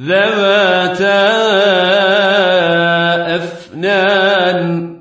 ذواتا أفنان.